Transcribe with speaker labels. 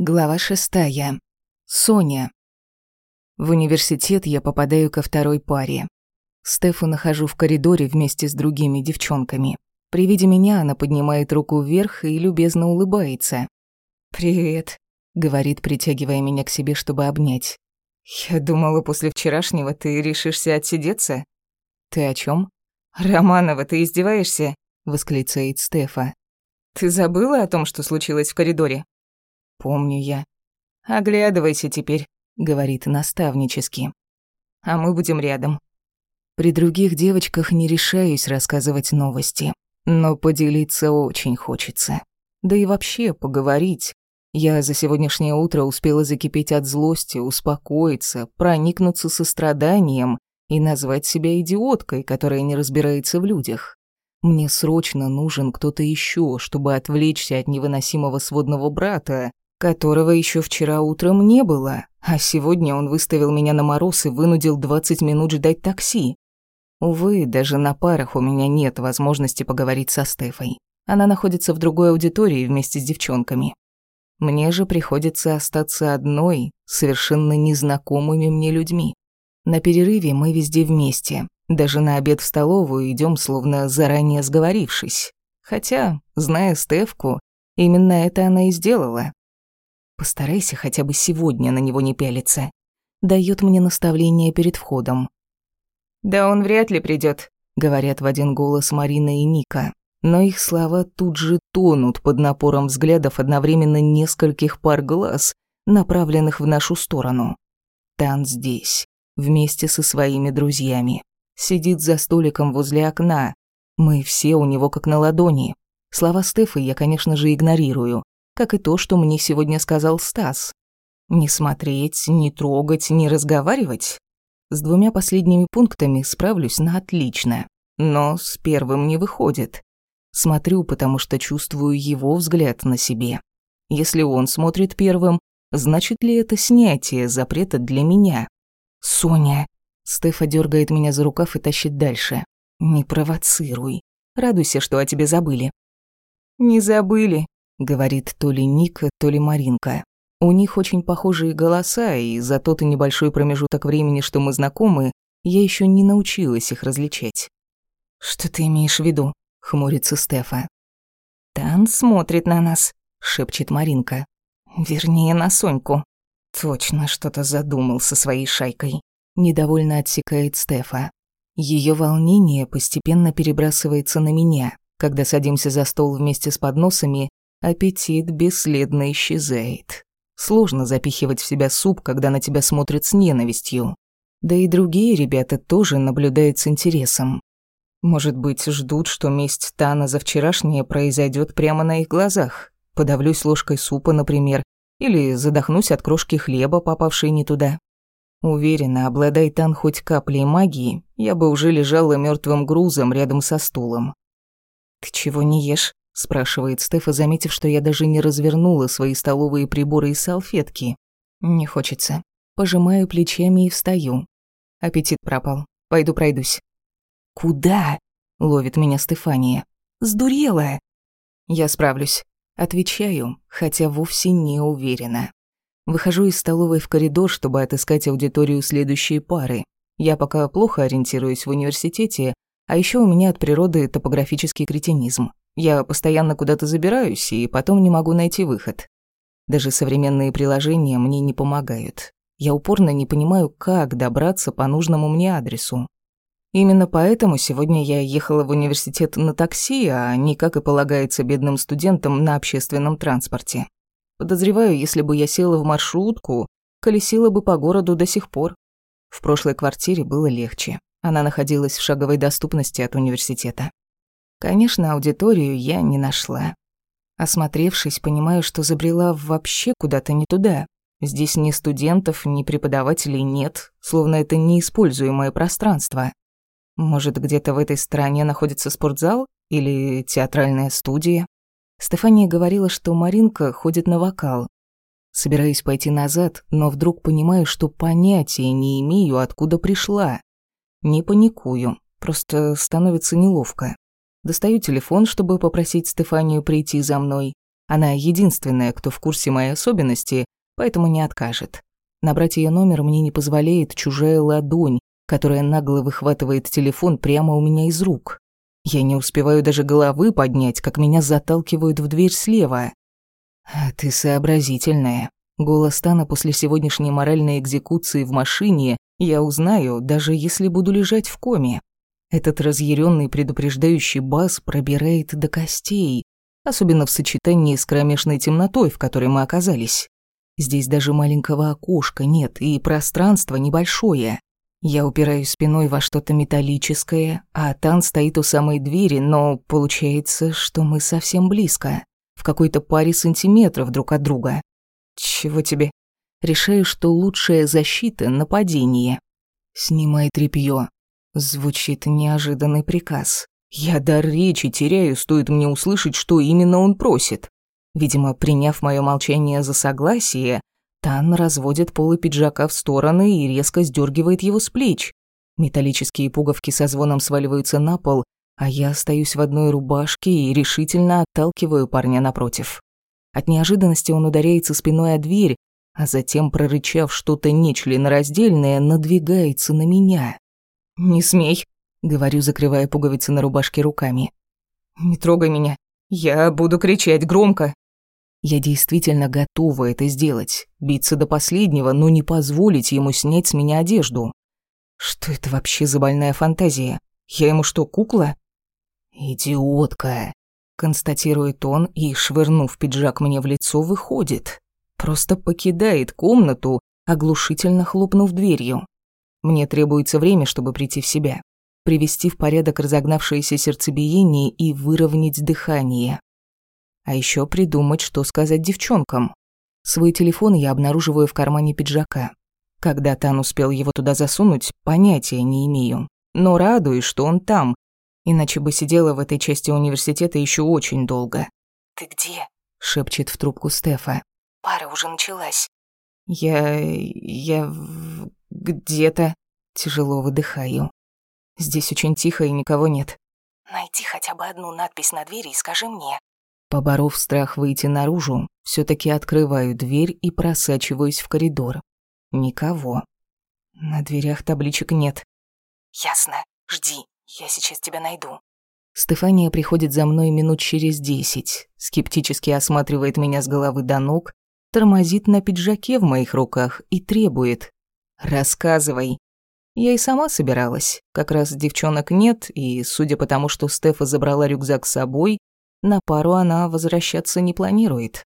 Speaker 1: Глава шестая. Соня. В университет я попадаю ко второй паре. Стефу нахожу в коридоре вместе с другими девчонками. При виде меня она поднимает руку вверх и любезно улыбается. «Привет», — говорит, притягивая меня к себе, чтобы обнять. «Я думала, после вчерашнего ты решишься отсидеться». «Ты о чем? «Романова, ты издеваешься?» — восклицает Стефа. «Ты забыла о том, что случилось в коридоре?» Помню я. Оглядывайся теперь, говорит наставнически. А мы будем рядом. При других девочках не решаюсь рассказывать новости, но поделиться очень хочется. Да и вообще поговорить. Я за сегодняшнее утро успела закипеть от злости, успокоиться, проникнуться состраданием и назвать себя идиоткой, которая не разбирается в людях. Мне срочно нужен кто-то еще, чтобы отвлечься от невыносимого сводного брата, которого еще вчера утром не было, а сегодня он выставил меня на мороз и вынудил 20 минут ждать такси. Увы, даже на парах у меня нет возможности поговорить со Стефой. Она находится в другой аудитории вместе с девчонками. Мне же приходится остаться одной, совершенно незнакомыми мне людьми. На перерыве мы везде вместе. Даже на обед в столовую идем, словно заранее сговорившись. Хотя, зная Стефку, именно это она и сделала. Постарайся хотя бы сегодня на него не пялиться. Дает мне наставление перед входом. Да он вряд ли придет, говорят в один голос Марина и Ника. Но их слова тут же тонут под напором взглядов одновременно нескольких пар глаз, направленных в нашу сторону. Тан здесь, вместе со своими друзьями. Сидит за столиком возле окна. Мы все у него как на ладони. Слова Стефы я, конечно же, игнорирую как и то, что мне сегодня сказал Стас. Не смотреть, не трогать, не разговаривать. С двумя последними пунктами справлюсь на отлично, но с первым не выходит. Смотрю, потому что чувствую его взгляд на себе. Если он смотрит первым, значит ли это снятие запрета для меня? Соня. Стефа дергает меня за рукав и тащит дальше. Не провоцируй. Радуйся, что о тебе забыли. Не забыли, говорит то ли Ника, то ли Маринка. У них очень похожие голоса, и за тот и небольшой промежуток времени, что мы знакомы, я еще не научилась их различать. «Что ты имеешь в виду?» — хмурится Стефа. «Тан смотрит на нас», — шепчет Маринка. «Вернее, на Соньку». «Точно что-то задумал со своей шайкой», — недовольно отсекает Стефа. Ее волнение постепенно перебрасывается на меня, когда садимся за стол вместе с подносами аппетит бесследно исчезает. Сложно запихивать в себя суп, когда на тебя смотрят с ненавистью. Да и другие ребята тоже наблюдают с интересом. Может быть, ждут, что месть Тана за вчерашнее произойдет прямо на их глазах. Подавлюсь ложкой супа, например, или задохнусь от крошки хлеба, попавшей не туда. Уверена, обладай Тан хоть каплей магии, я бы уже лежала мертвым грузом рядом со стулом. «Ты чего не ешь?» Спрашивает Стефа, заметив, что я даже не развернула свои столовые приборы и салфетки. Не хочется. Пожимаю плечами и встаю. Аппетит пропал. Пойду пройдусь. Куда? ловит меня Стефания. Сдурела. Я справлюсь. Отвечаю, хотя вовсе не уверена. Выхожу из столовой в коридор, чтобы отыскать аудиторию следующей пары. Я пока плохо ориентируюсь в университете, а еще у меня от природы топографический кретинизм. Я постоянно куда-то забираюсь и потом не могу найти выход. Даже современные приложения мне не помогают. Я упорно не понимаю, как добраться по нужному мне адресу. Именно поэтому сегодня я ехала в университет на такси, а не, как и полагается бедным студентам, на общественном транспорте. Подозреваю, если бы я села в маршрутку, колесила бы по городу до сих пор. В прошлой квартире было легче. Она находилась в шаговой доступности от университета. Конечно, аудиторию я не нашла. Осмотревшись, понимаю, что забрела вообще куда-то не туда. Здесь ни студентов, ни преподавателей нет, словно это неиспользуемое пространство. Может, где-то в этой стороне находится спортзал или театральная студия? Стефания говорила, что Маринка ходит на вокал. Собираюсь пойти назад, но вдруг понимаю, что понятия не имею, откуда пришла. Не паникую, просто становится неловко. Достаю телефон, чтобы попросить Стефанию прийти за мной. Она единственная, кто в курсе моей особенности, поэтому не откажет. Набрать ее номер мне не позволяет чужая ладонь, которая нагло выхватывает телефон прямо у меня из рук. Я не успеваю даже головы поднять, как меня заталкивают в дверь слева. «А ты сообразительная». Голос Тана после сегодняшней моральной экзекуции в машине я узнаю, даже если буду лежать в коме. Этот разъяренный предупреждающий бас пробирает до костей, особенно в сочетании с кромешной темнотой, в которой мы оказались. Здесь даже маленького окошка нет, и пространство небольшое. Я упираюсь спиной во что-то металлическое, а Тан стоит у самой двери, но получается, что мы совсем близко, в какой-то паре сантиметров друг от друга. Чего тебе? Решаю, что лучшая защита — нападение. «Снимай тряпьё», — звучит неожиданный приказ. Я дар речи теряю, стоит мне услышать, что именно он просит. Видимо, приняв мое молчание за согласие, Тан разводит полы пиджака в стороны и резко сдергивает его с плеч. Металлические пуговки со звоном сваливаются на пол, а я остаюсь в одной рубашке и решительно отталкиваю парня напротив. От неожиданности он ударяется спиной о дверь, а затем, прорычав что-то нечленораздельное, надвигается на меня. «Не смей», — говорю, закрывая пуговицы на рубашке руками. «Не трогай меня. Я буду кричать громко, я действительно готова это сделать, биться до последнего, но не позволить ему снять с меня одежду. Что это вообще за больная фантазия? Я ему что, кукла? Идиотка, констатирует он и, швырнув пиджак мне в лицо, выходит. Просто покидает комнату, оглушительно хлопнув дверью. Мне требуется время, чтобы прийти в себя, привести в порядок разогнавшееся сердцебиение и выровнять дыхание. А еще придумать, что сказать девчонкам. Свой телефон я обнаруживаю в кармане пиджака. Когда Тан успел его туда засунуть, понятия не имею. Но радуюсь, что он там, иначе бы сидела в этой части университета еще очень долго.
Speaker 2: «Ты где?»
Speaker 1: — шепчет в трубку Стефа.
Speaker 2: «Пара уже началась».
Speaker 1: «Я... я... где-то...» Тяжело выдыхаю. Здесь очень тихо и никого нет.
Speaker 2: «Найди хотя бы одну надпись на двери и скажи мне».
Speaker 1: Поборов страх выйти наружу, все таки открываю дверь и просачиваюсь в коридор. Никого. На дверях табличек нет.
Speaker 2: «Ясно. Жди. Я сейчас тебя найду».
Speaker 1: Стефания приходит за мной минут через десять, скептически осматривает меня с головы до ног, тормозит на пиджаке в моих руках и требует «Рассказывай». Я и сама собиралась. Как раз девчонок нет, и, судя по тому, что Стефа забрала рюкзак с собой, на пару она возвращаться не планирует.